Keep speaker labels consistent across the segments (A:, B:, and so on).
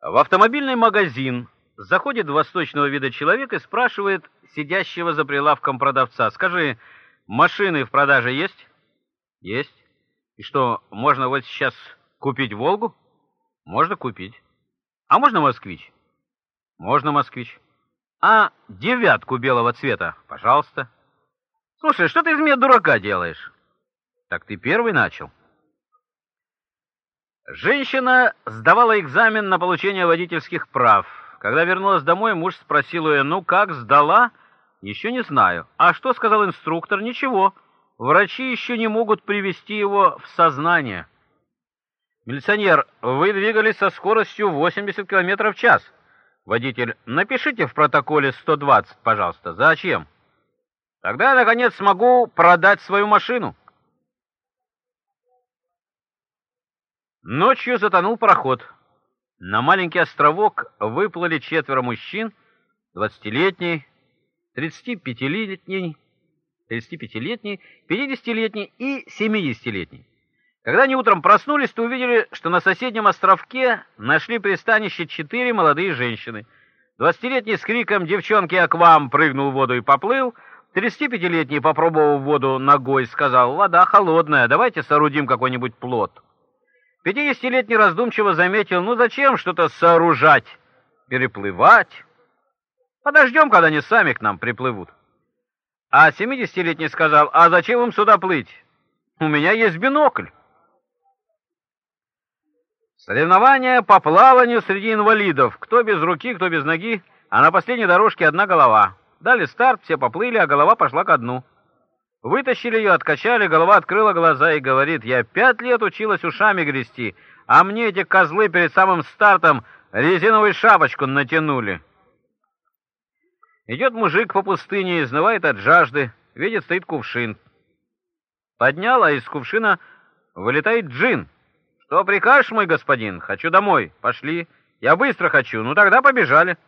A: В автомобильный магазин заходит восточного вида человек и спрашивает сидящего за прилавком продавца: "Скажи, машины в продаже есть?" "Есть." "И что, можно вот сейчас купить Волгу?" "Можно купить." "А можно Москвич?" "Можно Москвич." "А девятку белого цвета, пожалуйста." "Слушай, что ты из меня дурака делаешь?" "Так ты первый начал." Женщина сдавала экзамен на получение водительских прав. Когда вернулась домой, муж спросил ее: "Ну как, сдала?" «Еще не знаю. А что сказал инструктор? Ничего. Врачи еще не могут привести его в сознание. Милиционер, вы двигались со скоростью 80 км в час. Водитель, напишите в протоколе 120, пожалуйста. Зачем? Тогда я наконец смогу продать свою машину. Ночью затонул пароход. На маленький островок выплыли четверо мужчин, двадцатилетний, тридцатипятилетний, тридцатипятилетний, пятидесятилетний и семидесятилетний. Когда они утром проснулись, то увидели, что на соседнем островке нашли пристанище четыре молодые женщины. Двадцатилетний с криком «Девчонки, я к вам!» прыгнул в воду и поплыл. Тридцатипятилетний, попробовав воду ногой, сказал «Вода холодная, давайте соорудим какой-нибудь плот». Пятидесятилетний раздумчиво заметил, ну зачем что-то сооружать, переплывать? Подождем, когда они сами к нам приплывут. А семидесятилетний сказал, а зачем им сюда плыть? У меня есть бинокль. Соревнования по плаванию среди инвалидов. Кто без руки, кто без ноги, а на последней дорожке одна голова. Дали старт, все поплыли, а голова пошла ко дну. Вытащили ее, откачали, голова открыла глаза и говорит, я пять лет училась ушами грести, а мне эти козлы перед самым стартом резиновую шапочку натянули. Идет мужик по пустыне, изнывает от жажды, видит, стоит кувшин. Поднял, а из кувшина вылетает джин. Что прикажешь, мой господин? Хочу домой. Пошли. Я быстро хочу. Ну тогда побежали.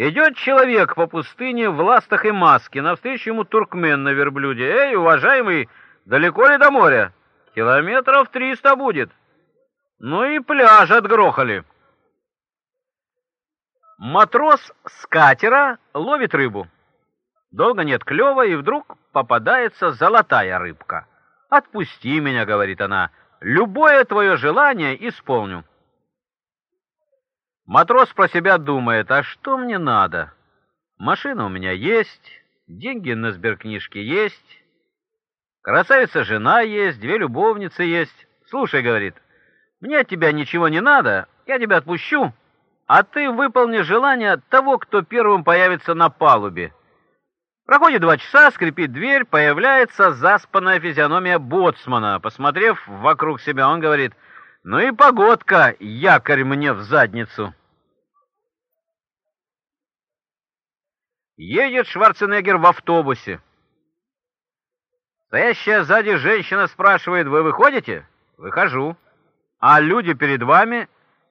A: Идет человек по пустыне в ластах и маске, навстречу ему туркмен на верблюде. «Эй, уважаемый, далеко ли до моря?» «Километров триста будет». Ну и пляж отгрохали. Матрос с катера ловит рыбу. Долго нет клёва, и вдруг попадается золотая рыбка. «Отпусти меня», — говорит она, — «любое твое желание исполню». Матрос про себя думает, а что мне надо? Машина у меня есть, деньги на сберкнижке есть, красавица жена есть, две любовницы есть. Слушай, говорит, мне от тебя ничего не надо, я тебя отпущу, а ты выполни желание того, кто первым появится на палубе. Проходит два часа, скрипит дверь, появляется заспанная физиономия боцмана. Посмотрев вокруг себя, он говорит, ну и погодка, якорь мне в задницу. Едет Шварценеггер в автобусе. Стоящая сзади женщина спрашивает, вы выходите? Выхожу. А люди перед вами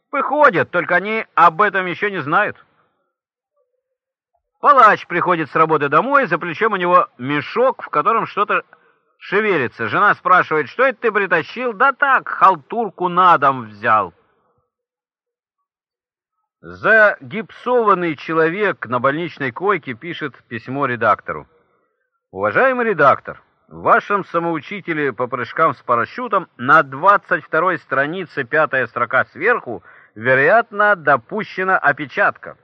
A: выходят, только они об этом еще не знают. Палач приходит с работы домой, за плечом у него мешок, в котором что-то шевелится. Жена спрашивает, что это ты притащил? Да так, халтурку на дом взял. Загипсованный человек на больничной койке пишет письмо редактору. Уважаемый редактор, в вашем самоучителе по прыжкам с парашютом на 22-й странице, пятая строка сверху, вероятно, допущена опечатка.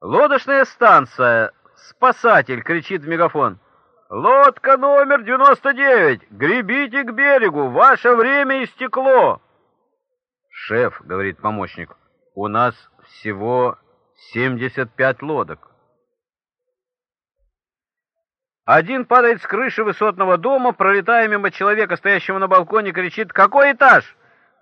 A: Лодочная станция. Спасатель кричит в мегафон. Лодка номер 99. Гребите к берегу, ваше время истекло. Шеф, говорит помощник. У нас всего 75 лодок. Один падает с крыши высотного дома, пролетая мимо человека, стоящего на балконе, кричит «Какой этаж?»